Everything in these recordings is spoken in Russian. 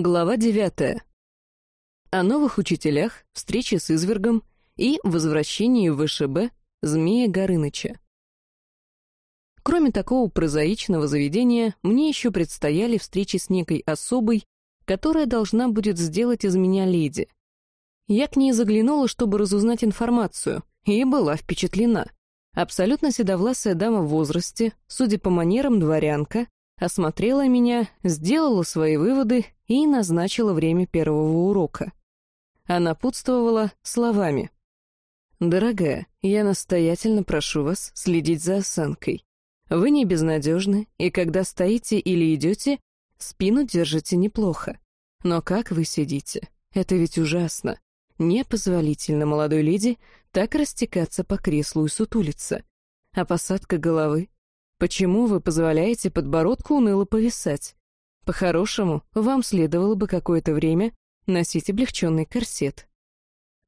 Глава девятая. О новых учителях, встрече с извергом и возвращении в ВШБ Змея Горыныча. Кроме такого прозаичного заведения, мне еще предстояли встречи с некой особой, которая должна будет сделать из меня леди. Я к ней заглянула, чтобы разузнать информацию, и была впечатлена. Абсолютно седовласая дама в возрасте, судя по манерам дворянка, осмотрела меня, сделала свои выводы и назначила время первого урока. Она путствовала словами. «Дорогая, я настоятельно прошу вас следить за осанкой. Вы не безнадежны, и когда стоите или идете, спину держите неплохо. Но как вы сидите? Это ведь ужасно. Непозволительно молодой леди так растекаться по креслу и сутулиться. А посадка головы? Почему вы позволяете подбородку уныло повисать? По-хорошему, вам следовало бы какое-то время носить облегченный корсет.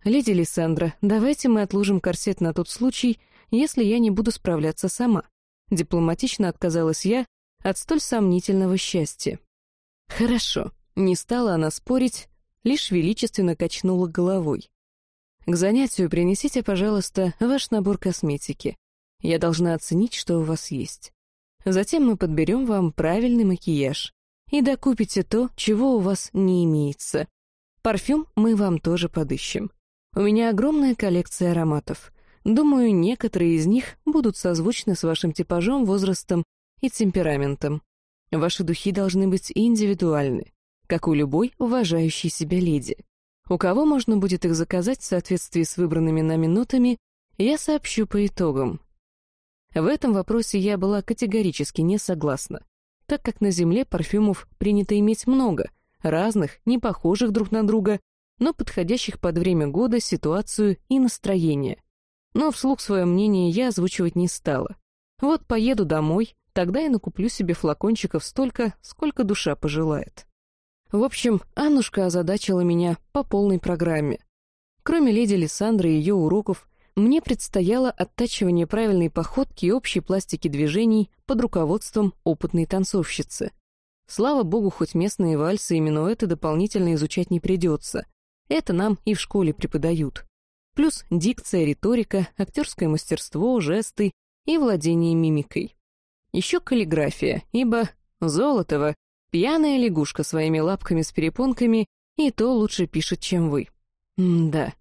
Леди Лиссандра, давайте мы отложим корсет на тот случай, если я не буду справляться сама. Дипломатично отказалась я от столь сомнительного счастья. Хорошо, не стала она спорить, лишь величественно качнула головой. К занятию принесите, пожалуйста, ваш набор косметики. Я должна оценить, что у вас есть. Затем мы подберем вам правильный макияж и докупите то, чего у вас не имеется. Парфюм мы вам тоже подыщем. У меня огромная коллекция ароматов. Думаю, некоторые из них будут созвучны с вашим типажом, возрастом и темпераментом. Ваши духи должны быть индивидуальны, как у любой уважающей себя леди. У кого можно будет их заказать в соответствии с выбранными нами нотами, я сообщу по итогам. В этом вопросе я была категорически не согласна, так как на Земле парфюмов принято иметь много, разных, не похожих друг на друга, но подходящих под время года, ситуацию и настроение но вслух свое мнение я озвучивать не стала. Вот поеду домой, тогда и накуплю себе флакончиков столько, сколько душа пожелает. В общем, Аннушка озадачила меня по полной программе. Кроме леди Лиссандры и ее уроков, мне предстояло оттачивание правильной походки и общей пластики движений под руководством опытной танцовщицы. Слава богу, хоть местные вальсы и минуэты дополнительно изучать не придется. Это нам и в школе преподают плюс дикция, риторика, актерское мастерство, жесты и владение мимикой. Еще каллиграфия, ибо Золотова, пьяная лягушка своими лапками с перепонками, и то лучше пишет, чем вы. М да.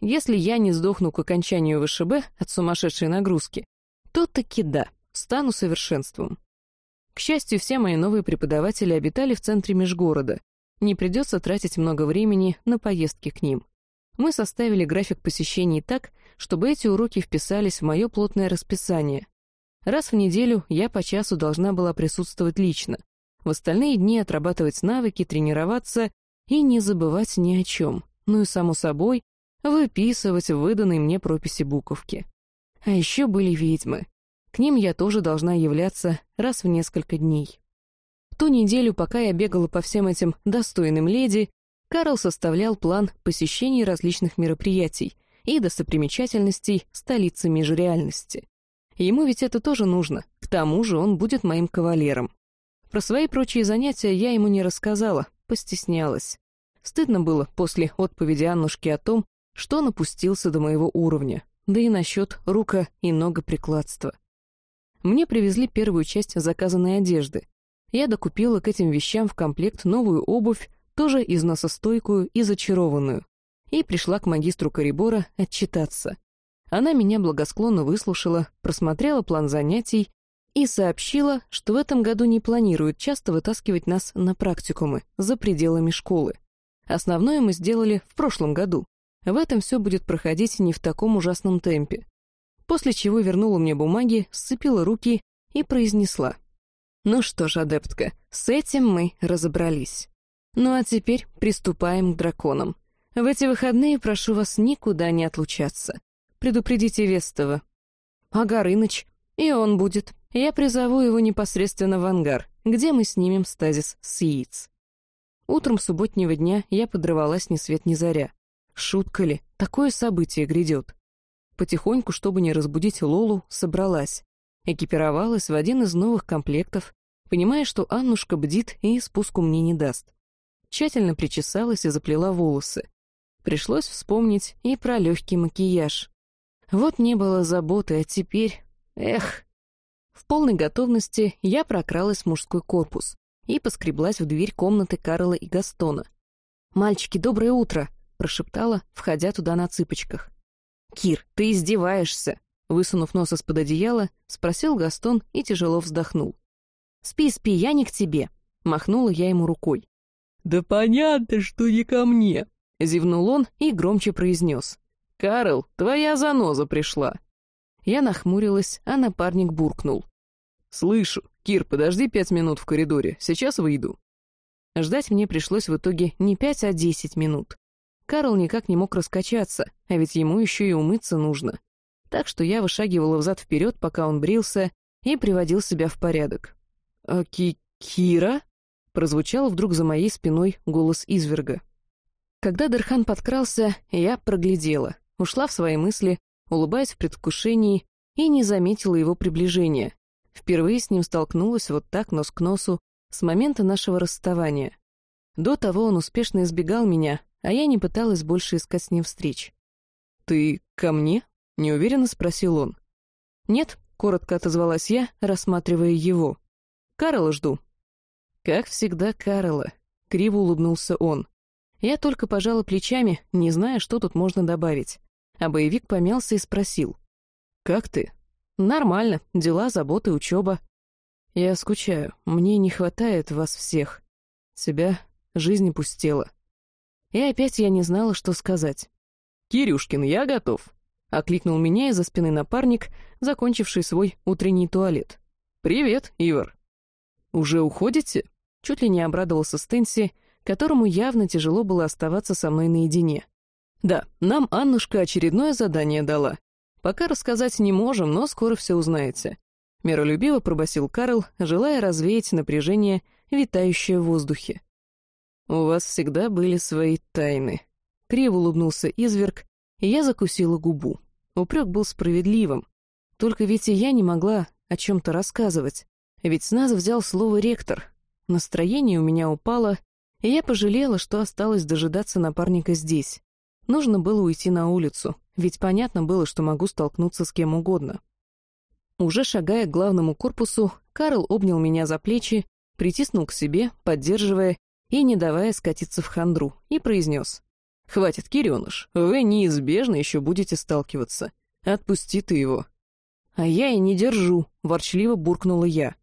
Если я не сдохну к окончанию ВШБ от сумасшедшей нагрузки, то таки да, стану совершенством. К счастью, все мои новые преподаватели обитали в центре межгорода. Не придется тратить много времени на поездки к ним. Мы составили график посещений так, чтобы эти уроки вписались в мое плотное расписание. Раз в неделю я по часу должна была присутствовать лично, в остальные дни отрабатывать навыки, тренироваться и не забывать ни о чем, ну и, само собой, выписывать в выданной мне прописи буковки. А еще были ведьмы. К ним я тоже должна являться раз в несколько дней. В ту неделю, пока я бегала по всем этим достойным леди, Карл составлял план посещений различных мероприятий и достопримечательностей столицы межреальности. Ему ведь это тоже нужно, к тому же он будет моим кавалером. Про свои прочие занятия я ему не рассказала, постеснялась. Стыдно было после отповеди Аннушки о том, что напустился до моего уровня, да и насчет рука и ногоприкладства. Мне привезли первую часть заказанной одежды. Я докупила к этим вещам в комплект новую обувь, тоже износостойкую и зачарованную, и пришла к магистру Корибора отчитаться. Она меня благосклонно выслушала, просмотрела план занятий и сообщила, что в этом году не планирует часто вытаскивать нас на практикумы за пределами школы. Основное мы сделали в прошлом году. В этом все будет проходить не в таком ужасном темпе. После чего вернула мне бумаги, сцепила руки и произнесла. «Ну что ж, адептка, с этим мы разобрались». Ну а теперь приступаем к драконам. В эти выходные прошу вас никуда не отлучаться. Предупредите Вестова. А Горыныч? И он будет. Я призову его непосредственно в ангар, где мы снимем стазис с яиц. Утром субботнего дня я подрывалась ни свет ни заря. Шутка ли, такое событие грядет. Потихоньку, чтобы не разбудить Лолу, собралась. Экипировалась в один из новых комплектов, понимая, что Аннушка бдит и спуску мне не даст. тщательно причесалась и заплела волосы. Пришлось вспомнить и про легкий макияж. Вот не было заботы, а теперь... Эх! В полной готовности я прокралась в мужской корпус и поскреблась в дверь комнаты Карла и Гастона. «Мальчики, доброе утро!» — прошептала, входя туда на цыпочках. «Кир, ты издеваешься!» Высунув нос из-под одеяла, спросил Гастон и тяжело вздохнул. «Спи, спи, я не к тебе!» — махнула я ему рукой. «Да понятно, что не ко мне!» — зевнул он и громче произнес. «Карл, твоя заноза пришла!» Я нахмурилась, а напарник буркнул. «Слышу. Кир, подожди пять минут в коридоре, сейчас выйду». Ждать мне пришлось в итоге не пять, а десять минут. Карл никак не мог раскачаться, а ведь ему еще и умыться нужно. Так что я вышагивала взад-вперед, пока он брился, и приводил себя в порядок. «А Ки Кира?» — прозвучал вдруг за моей спиной голос изверга. Когда Дерхан подкрался, я проглядела, ушла в свои мысли, улыбаясь в предвкушении, и не заметила его приближения. Впервые с ним столкнулась вот так, нос к носу, с момента нашего расставания. До того он успешно избегал меня, а я не пыталась больше искать с ним встреч. «Ты ко мне?» — неуверенно спросил он. «Нет», — коротко отозвалась я, рассматривая его. «Карла жду». «Как всегда, Карла», — криво улыбнулся он. Я только пожала плечами, не зная, что тут можно добавить. А боевик помялся и спросил. «Как ты?» «Нормально. Дела, заботы, учеба». «Я скучаю. Мне не хватает вас всех. Тебя жизнь пустела». И опять я не знала, что сказать. «Кирюшкин, я готов», — окликнул меня из-за спины напарник, закончивший свой утренний туалет. «Привет, Ивар». «Уже уходите?» Чуть ли не обрадовался Стэнси, которому явно тяжело было оставаться со мной наедине. Да, нам Аннушка очередное задание дала. Пока рассказать не можем, но скоро все узнаете. Миролюбиво пробасил Карл, желая развеять напряжение, витающее в воздухе. «У вас всегда были свои тайны», — криво улыбнулся изверг, и я закусила губу. Упрек был справедливым. Только ведь и я не могла о чем-то рассказывать. Ведь с нас взял слово ректор. Настроение у меня упало, и я пожалела, что осталось дожидаться напарника здесь. Нужно было уйти на улицу, ведь понятно было, что могу столкнуться с кем угодно. Уже шагая к главному корпусу, Карл обнял меня за плечи, притиснул к себе, поддерживая и не давая скатиться в хандру, и произнес. «Хватит, Киреныш, вы неизбежно еще будете сталкиваться. Отпусти ты его». «А я и не держу», — ворчливо буркнула я.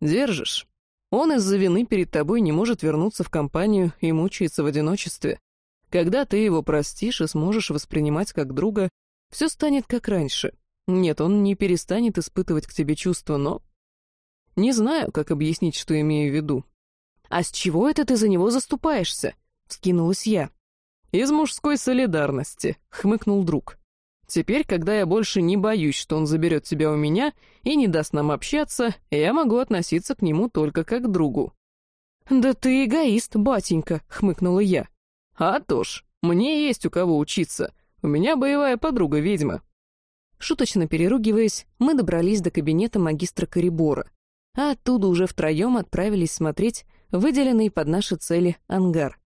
«Держишь. Он из-за вины перед тобой не может вернуться в компанию и мучается в одиночестве. Когда ты его простишь и сможешь воспринимать как друга, все станет как раньше. Нет, он не перестанет испытывать к тебе чувства, но... Не знаю, как объяснить, что имею в виду. «А с чего это ты за него заступаешься?» — вскинулась я. «Из мужской солидарности», — хмыкнул друг. «Теперь, когда я больше не боюсь, что он заберет тебя у меня и не даст нам общаться, я могу относиться к нему только как к другу». «Да ты эгоист, батенька», — хмыкнула я. «А то ж, мне есть у кого учиться. У меня боевая подруга-ведьма». Шуточно переругиваясь, мы добрались до кабинета магистра Корибора, а оттуда уже втроем отправились смотреть выделенный под наши цели ангар.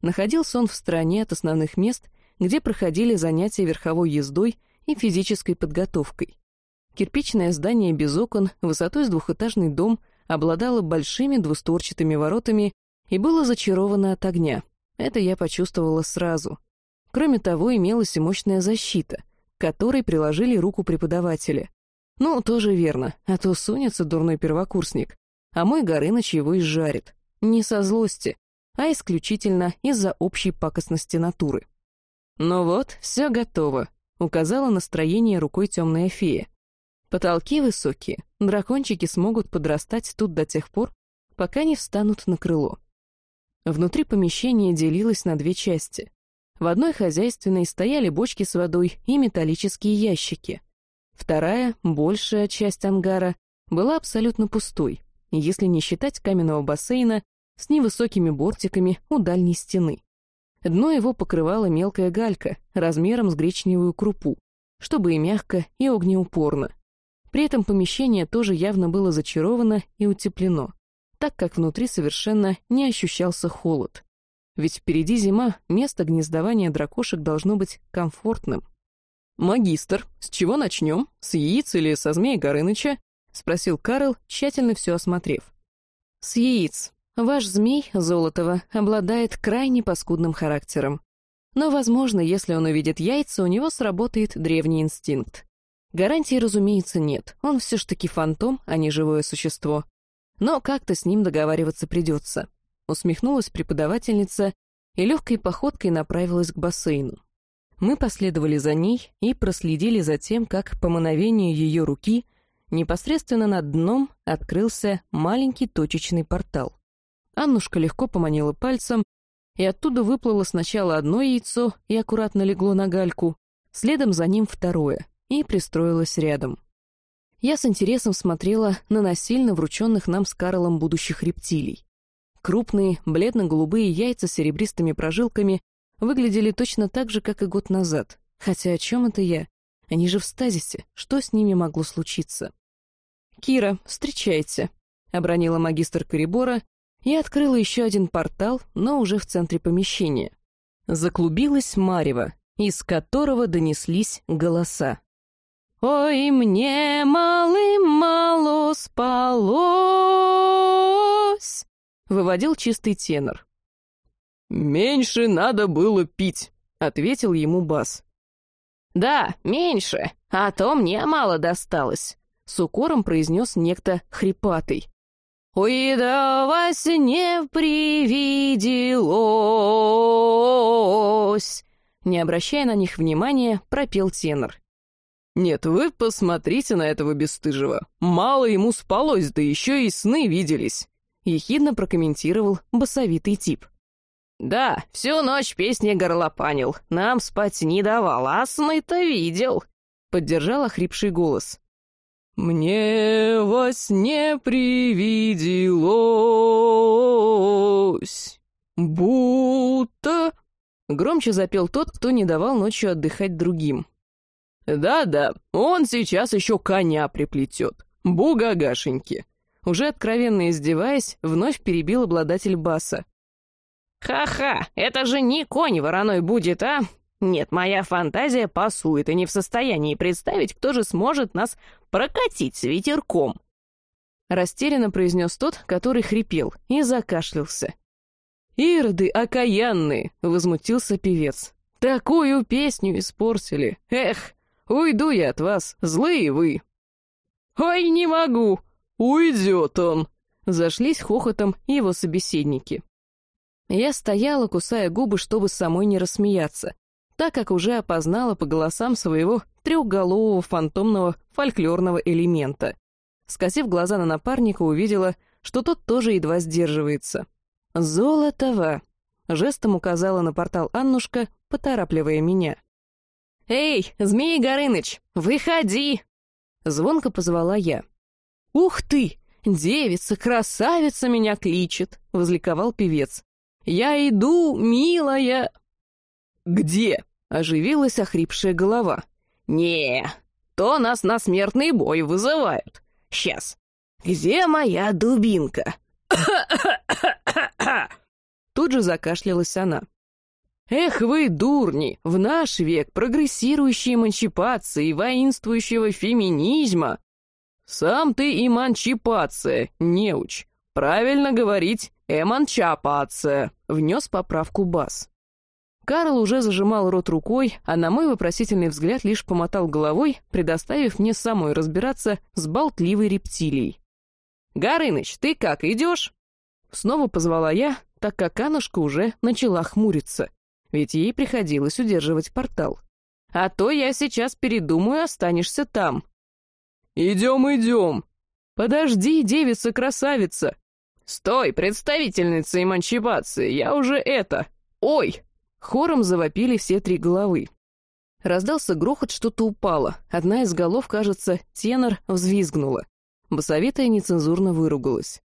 Находился он в стороне от основных мест, где проходили занятия верховой ездой и физической подготовкой. Кирпичное здание без окон, высотой с двухэтажный дом, обладало большими двустворчатыми воротами и было зачаровано от огня — это я почувствовала сразу. Кроме того, имелась и мощная защита, к которой приложили руку преподаватели. Ну, тоже верно, а то сунется дурной первокурсник, а мой Горыныч его изжарит. Не со злости, а исключительно из-за общей пакостности натуры. «Ну вот, все готово», — указала настроение рукой темная фея. «Потолки высокие, дракончики смогут подрастать тут до тех пор, пока не встанут на крыло. Внутри помещение делилось на две части. В одной хозяйственной стояли бочки с водой и металлические ящики. Вторая, большая часть ангара, была абсолютно пустой, если не считать каменного бассейна с невысокими бортиками у дальней стены. Дно его покрывала мелкая галька размером с гречневую крупу, чтобы и мягко, и огнеупорно. При этом помещение тоже явно было зачаровано и утеплено так как внутри совершенно не ощущался холод. Ведь впереди зима, место гнездования дракошек должно быть комфортным. «Магистр, с чего начнем? С яиц или со змея Горыныча?» — спросил Карл, тщательно все осмотрев. «С яиц. Ваш змей, Золотого, обладает крайне паскудным характером. Но, возможно, если он увидит яйца, у него сработает древний инстинкт. Гарантий, разумеется, нет. Он все ж таки фантом, а не живое существо. Но как-то с ним договариваться придется. Усмехнулась преподавательница и легкой походкой направилась к бассейну. Мы последовали за ней и проследили за тем, как по мановению ее руки непосредственно над дном открылся маленький точечный портал. Аннушка легко поманила пальцем, и оттуда выплыло сначала одно яйцо и аккуратно легло на гальку, следом за ним второе, и пристроилась рядом. Я с интересом смотрела на насильно врученных нам с Карлом будущих рептилий. Крупные, бледно-голубые яйца с серебристыми прожилками выглядели точно так же, как и год назад. Хотя о чем это я? Они же в стазисе. Что с ними могло случиться? «Кира, встречайте», — обронила магистр Корибора и открыла еще один портал, но уже в центре помещения. Заклубилась марево, из которого донеслись голоса. «Ой, мне малым-мало спалось!» — выводил чистый тенор. «Меньше надо было пить», — ответил ему Бас. «Да, меньше, а то мне мало досталось», — с укором произнес некто хрипатый. «Ой, да во сне привиделось!» Не обращая на них внимания, пропел тенор. «Нет, вы посмотрите на этого бесстыжего. Мало ему спалось, да еще и сны виделись», — ехидно прокомментировал басовитый тип. «Да, всю ночь песни горлопанил, нам спать не давал, а сны-то видел», — поддержал охрипший голос. «Мне во сне привиделось, будто...» Громче запел тот, кто не давал ночью отдыхать другим. «Да-да, он сейчас еще коня приплетет. Бугагашеньки!» Уже откровенно издеваясь, вновь перебил обладатель баса. «Ха-ха, это же не конь вороной будет, а? Нет, моя фантазия пасует и не в состоянии представить, кто же сможет нас прокатить с ветерком». Растерянно произнес тот, который хрипел, и закашлялся. «Ироды окаянные!» — возмутился певец. «Такую песню испортили! Эх, уйду я от вас, злые вы!» «Ой, не могу! Уйдет он!» Зашлись хохотом его собеседники. Я стояла, кусая губы, чтобы самой не рассмеяться, так как уже опознала по голосам своего трехголового фантомного фольклорного элемента. Скосив глаза на напарника, увидела, что тот тоже едва сдерживается. «Золотова!» — жестом указала на портал Аннушка, поторапливая меня. «Эй, Змей Горыныч, выходи!» Звонко позвала я. «Ух ты! Девица, красавица меня кличет!» — возликовал певец. «Я иду, милая!» «Где?» — оживилась охрипшая голова. «Не, то нас на смертный бой вызывают. Сейчас. Где моя дубинка?» Тут же закашлялась она. «Эх вы, дурни, в наш век прогрессирующей эмансипации и воинствующего феминизма!» «Сам ты эмансипация, неуч. Правильно говорить «эманчапация», — внес поправку Бас. Карл уже зажимал рот рукой, а на мой вопросительный взгляд лишь помотал головой, предоставив мне самой разбираться с болтливой рептилией. «Горыныч, ты как, идешь?» Снова позвала я, так как Анушка уже начала хмуриться, ведь ей приходилось удерживать портал. «А то я сейчас передумаю, останешься там». «Идем, идем!» «Подожди, девица-красавица!» «Стой, представительница эмансипации, я уже это... Ой!» Хором завопили все три головы. Раздался грохот, что-то упало. Одна из голов, кажется, тенор взвизгнула. Басовитая нецензурно выругалась.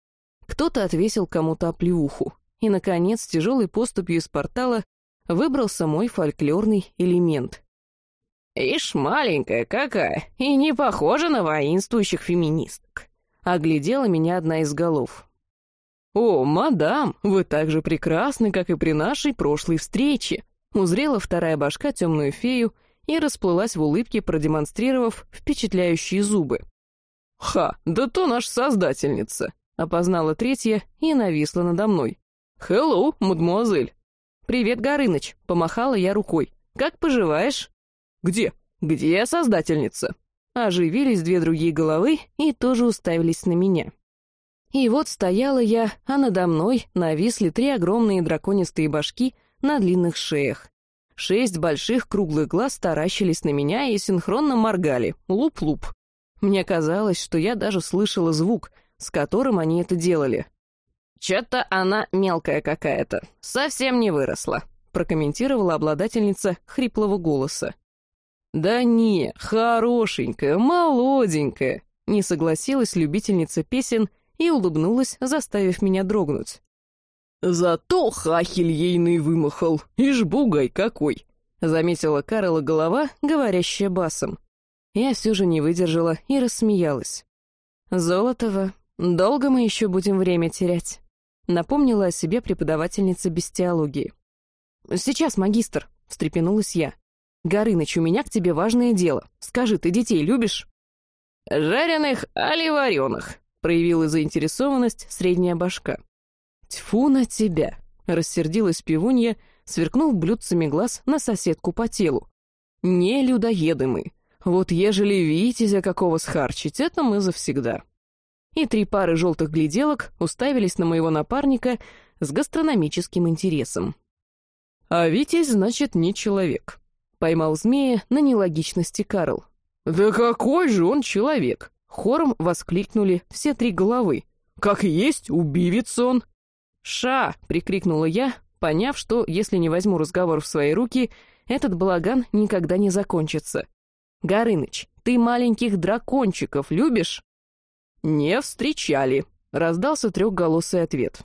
Кто-то отвесил кому-то оплеуху. И, наконец, тяжелой поступью из портала выбрался мой фольклорный элемент. «Ишь, маленькая какая, и не похожа на воинствующих феминисток», — оглядела меня одна из голов. «О, мадам, вы так же прекрасны, как и при нашей прошлой встрече!» Узрела вторая башка темную фею и расплылась в улыбке, продемонстрировав впечатляющие зубы. «Ха, да то наша создательница!» — опознала третья и нависла надо мной. «Хеллоу, мадемуазель!» «Привет, Горыныч!» — помахала я рукой. «Как поживаешь?» «Где? Где создательница?» Оживились две другие головы и тоже уставились на меня. И вот стояла я, а надо мной нависли три огромные драконистые башки на длинных шеях. Шесть больших круглых глаз таращились на меня и синхронно моргали. Луп-луп. Мне казалось, что я даже слышала звук, с которым они это делали. «Чё-то она мелкая какая-то, совсем не выросла», прокомментировала обладательница хриплого голоса. «Да не, хорошенькая, молоденькая», не согласилась любительница песен и улыбнулась, заставив меня дрогнуть. «Зато хахель ейный вымахал, и жбугай какой!» заметила Карла голова, говорящая басом. Я все же не выдержала и рассмеялась. «Золотого, долго мы еще будем время терять?» напомнила о себе преподавательница бестиологии. «Сейчас, магистр», — встрепенулась я. «Горыныч, у меня к тебе важное дело. Скажи, ты детей любишь?» «Жареных али вареных?» — проявила заинтересованность средняя башка. «Тьфу на тебя!» — рассердилась пивунья, сверкнув блюдцами глаз на соседку по телу. «Не людоеды мы. Вот ежели витязя какого схарчить, это мы завсегда». И три пары желтых гляделок уставились на моего напарника с гастрономическим интересом. «А Витязь, значит, не человек», — поймал змея на нелогичности Карл. «Да какой же он человек!» — хором воскликнули все три головы. «Как есть, убивец он!» «Ша!» — прикрикнула я, поняв, что, если не возьму разговор в свои руки, этот балаган никогда не закончится. «Горыныч, ты маленьких дракончиков любишь?» «Не встречали», — раздался трехголосый ответ.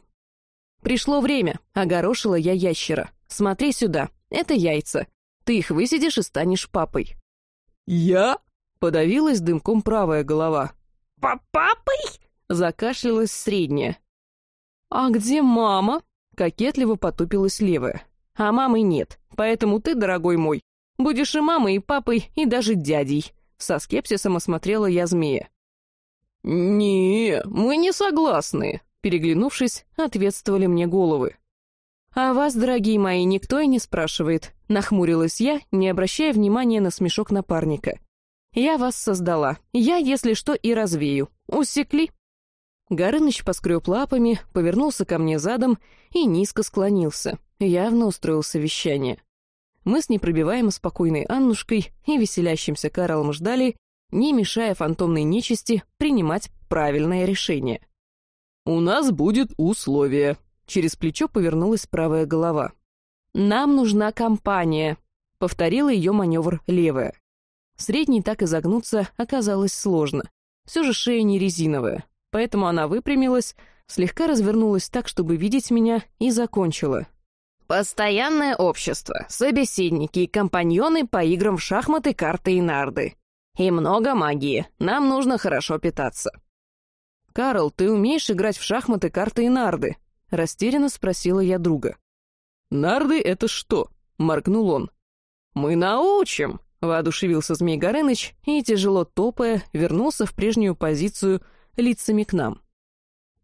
«Пришло время», — огорошила я ящера. «Смотри сюда, это яйца. Ты их высидишь и станешь папой». «Я?» Подавилась дымком правая голова. «Папой?» — закашлялась средняя. «А где мама?» — кокетливо потупилась левая. «А мамы нет, поэтому ты, дорогой мой, будешь и мамой, и папой, и даже дядей». Со скепсисом осмотрела я змея. «Не, мы не согласны», — переглянувшись, ответствовали мне головы. «А вас, дорогие мои, никто и не спрашивает», — нахмурилась я, не обращая внимания на смешок напарника. Я вас создала. Я, если что, и развею. Усекли?» Горыныч поскреб лапами, повернулся ко мне задом и низко склонился. Явно устроил совещание. Мы с непробиваемо спокойной Аннушкой и веселящимся Карлом ждали, не мешая фантомной нечисти принимать правильное решение. «У нас будет условие», — через плечо повернулась правая голова. «Нам нужна компания», — повторила ее маневр левая. Средней так изогнуться оказалось сложно. Все же шея не резиновая, поэтому она выпрямилась, слегка развернулась так, чтобы видеть меня, и закончила. «Постоянное общество, собеседники и компаньоны по играм в шахматы, карты и нарды. И много магии, нам нужно хорошо питаться». «Карл, ты умеешь играть в шахматы, карты и нарды?» — растерянно спросила я друга. «Нарды — это что?» — моргнул он. «Мы научим!» Воодушевился Змей Горыныч и, тяжело топая, вернулся в прежнюю позицию лицами к нам.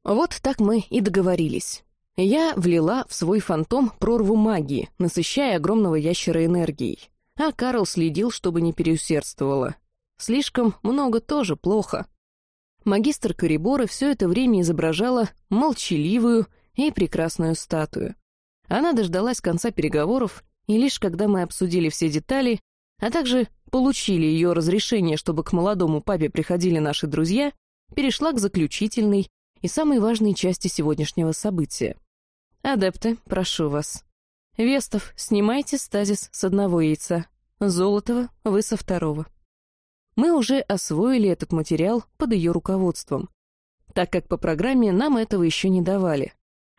Вот так мы и договорились. Я влила в свой фантом прорву магии, насыщая огромного ящера энергией. А Карл следил, чтобы не переусердствовало. Слишком много тоже плохо. Магистр Корибора все это время изображала молчаливую и прекрасную статую. Она дождалась конца переговоров, и лишь когда мы обсудили все детали, а также получили ее разрешение, чтобы к молодому папе приходили наши друзья, перешла к заключительной и самой важной части сегодняшнего события. «Адепты, прошу вас. Вестов, снимайте стазис с одного яйца. Золотого вы со второго». Мы уже освоили этот материал под ее руководством, так как по программе нам этого еще не давали.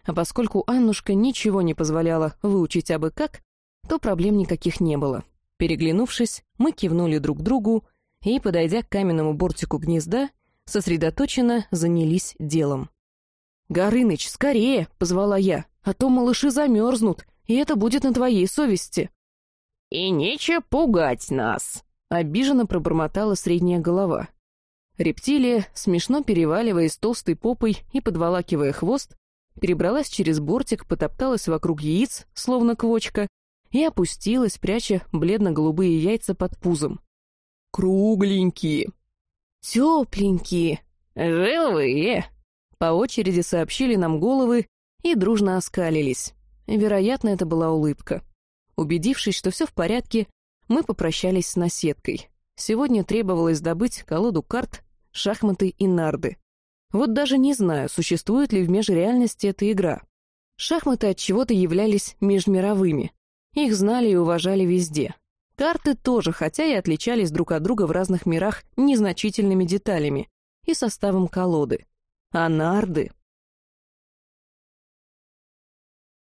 А поскольку Аннушка ничего не позволяла выучить абы как, то проблем никаких не было. Переглянувшись, мы кивнули друг другу и, подойдя к каменному бортику гнезда, сосредоточенно занялись делом. «Горыныч, скорее!» — позвала я, «а то малыши замерзнут, и это будет на твоей совести». «И нечего пугать нас!» — обиженно пробормотала средняя голова. Рептилия, смешно переваливаясь толстой попой и подволакивая хвост, перебралась через бортик, потопталась вокруг яиц, словно квочка, и опустилась, пряча бледно-голубые яйца под пузом. «Кругленькие!» «Тепленькие!» «Живые!» По очереди сообщили нам головы и дружно оскалились. Вероятно, это была улыбка. Убедившись, что все в порядке, мы попрощались с наседкой. Сегодня требовалось добыть колоду карт шахматы и нарды. Вот даже не знаю, существует ли в межреальности эта игра. Шахматы от чего-то являлись межмировыми. Их знали и уважали везде. Карты тоже, хотя и отличались друг от друга в разных мирах незначительными деталями и составом колоды. А нарды?